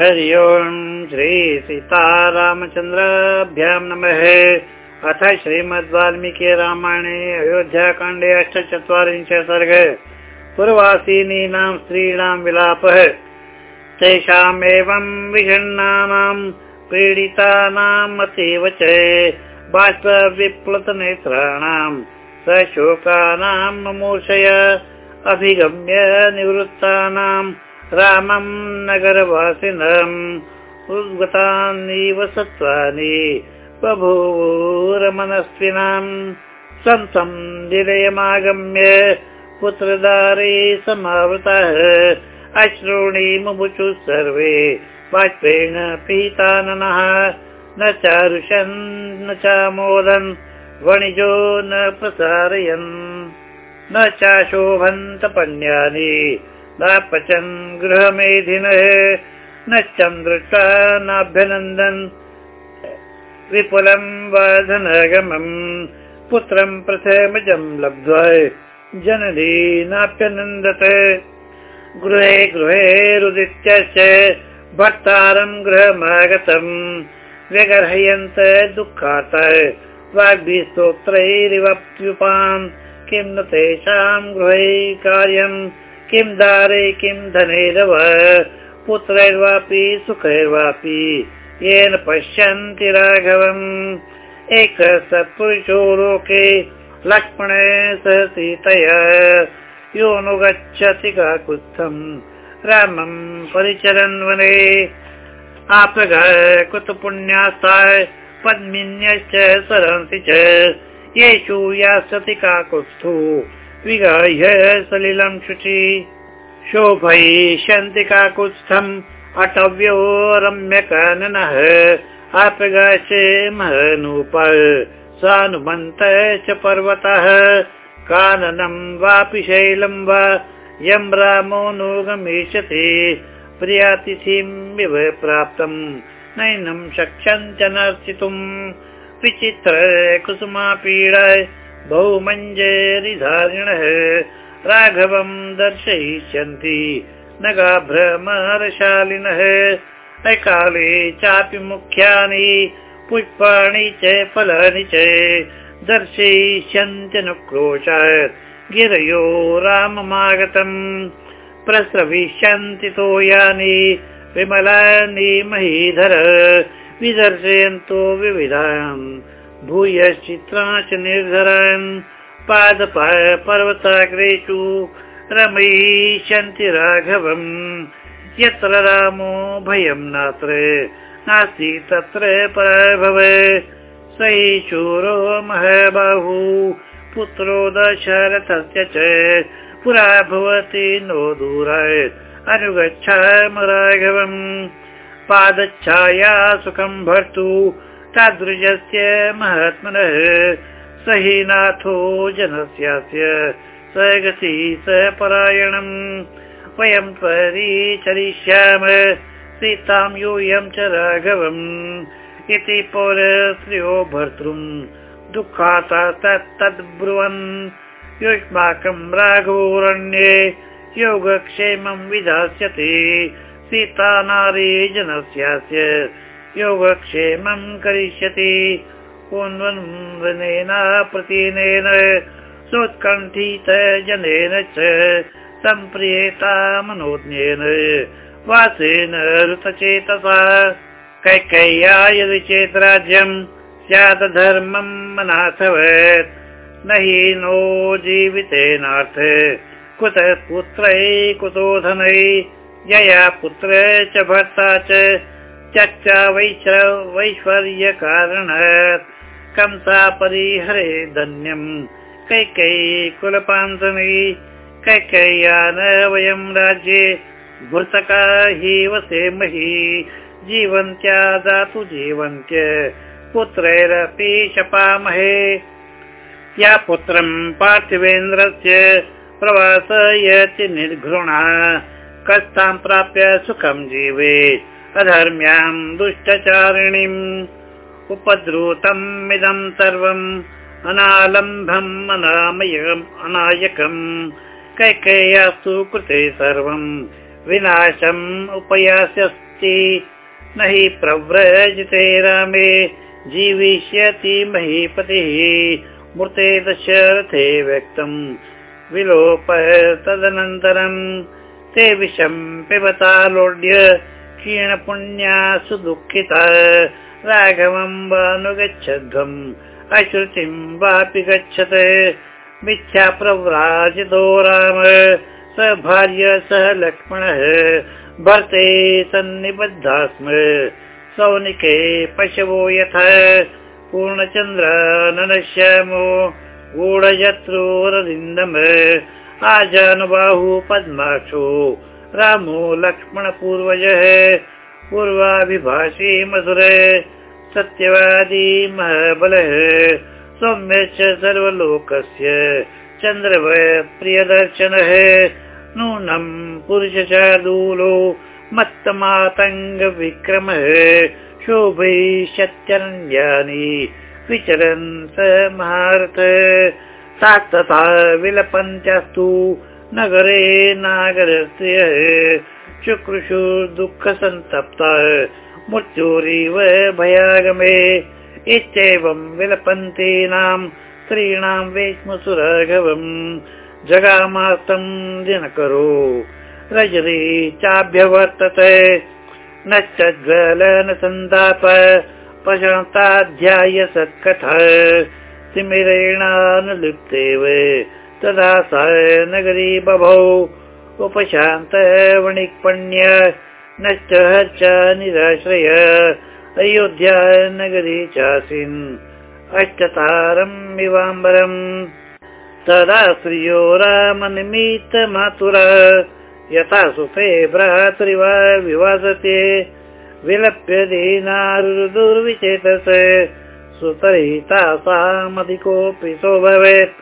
हरि ओम् श्री सीतारामचन्द्राभ्यां नमः। अथ श्रीमद् वाल्मीकि रामायणे अयोध्याकाण्डे अष्टचत्वारिंश सर्ग। पूर्वासीनीनां स्त्रीणां विलापः। तेषामेवं विषण्णानां पीडितानाम् अतीव च बाष्पविप्लुतनेत्राणां सशोकानां ममूषय अभिगम्य निवृत्तानाम् रामं नगरवासिनम् उद्गतानीव सत्त्वानि बभूवरमनस्विनाम् सन्तं निलयमागम्य पुत्रदारे समावृतः। अश्रूणि मुमुचु सर्वे बाष्पेण पीताननः। न चारुषन् न चामोदन् वणिजो न प्रसारयन्। न चाशोभन्तपण्यानि नापचन् गृहमेधिनः न चन्द्रता नाभ्यनन्दन्। विपुलं वाधनगमम् पुत्रं प्रथमजं लब्ध्वा जननी नाप्यनन्दत गृहे गृहे रुदित्यश्च भर्तारं गृहमागतम् व्यगर्हयन्त दुःखात्। वाग्भिस्तोत्रैरिवप्युपान् किं न तेषां गृहे कार्यम् किं दारे किं धनेरव? पुत्रैर्वापि सुखैर्वापि। येन पश्यन्ति राघवम्। एकः सत्पुरुषो लोके लक्ष्मणे सह सीतया योऽनुगच्छति काकुत्थम् रामम् परिचरन् वने। आपग कुतपुण्यास्ताय पद्मिन्यश्च सरन्ति च। येषु यास्यति काकुत्स्थु विगाह्य सलिलं शुचि शोभयिष्यन्ति काकुत्स्थम् अटव्यो रम्यकाननः अपगाच महनूप सानुमन्त च पर्वतः। काननं वापि शैलं वा यं रामोऽनुगमिष्यति प्रियातिथिं प्राप्तम् नैनं शक्ष्यन्त्य नर्चितुम्। विचित्र कुसुमापीडा बहुमञ्जरिधारिणः। राघवम् दर्शयिष्यन्ति नगाभ्रमरशालिनः अकाले चापि मुख्यानि पुष्पाणि च फलानि च दर्शयिष्यन्त्यनुक्रोशात्। गिरयो राममागतम्। प्रस्रविष्यन्ति तोयानि विमलानि महीधर। विदर्शयन्तो विविधान् भूयश्चित्रा निर्धरन् पादप पर्वताग्रेषु रमयिष्यन्ति राघवम्। यत्र रामो भयं नात्र नास्ति तत्र परभव। स हि शूरो महबाहु पुत्रो दशरथस्य च। पुरा भवति नो दूराय अनुगच्छाम राघवम्। पादच्छाया सुखं भर्तु तादृशस्य महात्मनः। स हि नाथो जनस्यास्य। स गति स परायणम्। वयं परिचरिष्याम। सीतां यूयं च राघवम्। इति पौरश्रियो भर्तृम्। दुःखाता तत्तद्ब्रुवन् युष्माकं राघोरण्ये योगक्षेमं विधास्यति। सीता नारी जनस्यास्य योगक्षेमं जनेन च सम्प्रियेता मनोज्ञेन वासेन ऋतचेतसा। कैकय्या यदि चेत् राज्यम् स्यादधर्मम् मनाथवत् न हि नो जीवितेनार्थ कुतः पुत्रै कुतो धनै यया पुत्र च भर्ता च चच्चा वैश्वर्यकारणात् कंसा परिहरे धन्यम् कैकयी कुलपान्तनै कैकय्या न वयं राज्ये। भृतका हि वसेमहि जीवन्त्या दातु जीवन्त्य। पुत्रैरपि शपामहे। या पुत्रम् पार्थिवेन्द्रस्य प्रवासयति निर्घृणा। कस्तां प्राप्य सुखं जीवेत् अधर्म्यां दुष्टचारिणीम् उपद्रुतम् इदं सर्वम् अनालम्भम् अनामयम् अनायकम् कैकेयास्तु कृते सर्वम् विनाशम् उपयास्यश्च इति न हि प्रव्रजते रामे जीविष्यति महीपतिः। मृते दशरथे व्यक्तम् विलोप तदनन्तरम् ते विषम् पिबतालोड्य क्षीणपुण्या सुदुःखिता राघवम् वानुगच्छध्वम् अश्रुतिम् वापि गच्छत्। मिथ्या प्रव्राजितो राम स भार्य सह लक्ष्मणः भर्ते सन्निबद्धा स्म सौनिके पशवो यथा पूर्णचन्द्र ननश्यामो गूढजत्रोरविन्दम आजानुबाहु पद्माक्षो रामो लक्ष्मणपूर्वजः पूर्वाभिभाषी मधुर सत्यवादी महाबलः सौम्यश्च सर्वलोकस्य चन्द्रव प्रियदर्शनः नूनम् पुरुषशार्दूलो मत्तमातङ्गविक्रमः शोभैष्यत्यरण्यानि विचरन् स महारथ सा तथा विलपन्त्यस्तु नगरे नागरस्त्रियः शुक्रुषु दुःखसन्तप्ता मृत्युरिव भयागमे। इत्येवं विलपन्तीनां स्त्रीणां वेश्मसुराघवम् जगामास्तम् दिनकरो। रजरी चाभ्यवर्तते न च ज्वलन सन्ताप पशन्ताध्याय सत्कथा तिमिरेणानुलिप्तेव तदा स नगरी बभौ। उपशान्त वणिक्पण्य नश्च च निराश्रय। अयोध्या नगरी चासीन्। अष्टतारम् इवाम्बरम् तदा श्रियो रामनिमित्त मातुरा। यथा सुते भ्रातृवा विवासते। विलप्य दीनारुदुर्विचेतस। सुतरहितासामधिकोऽपि सो भवेत्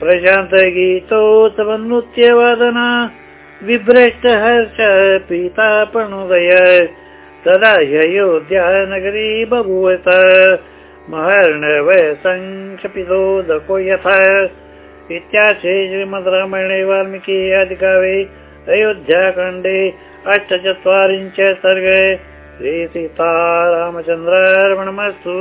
प्रशान्तगीतोत्सवनृत्यवादना विभ्रष्टहर्ष पीतापणोदय तदा ह्ययोध्या बभूवत महर्णव संक्षपितोदको यथा इत्याशे श्रीमद् रामायणे वाल्मीकि आदिकाव्ये अयोध्याकाण्डे अष्टचत्वारिंश सर्गे श्रीसीता रामचन्द्रार्पणमस्तु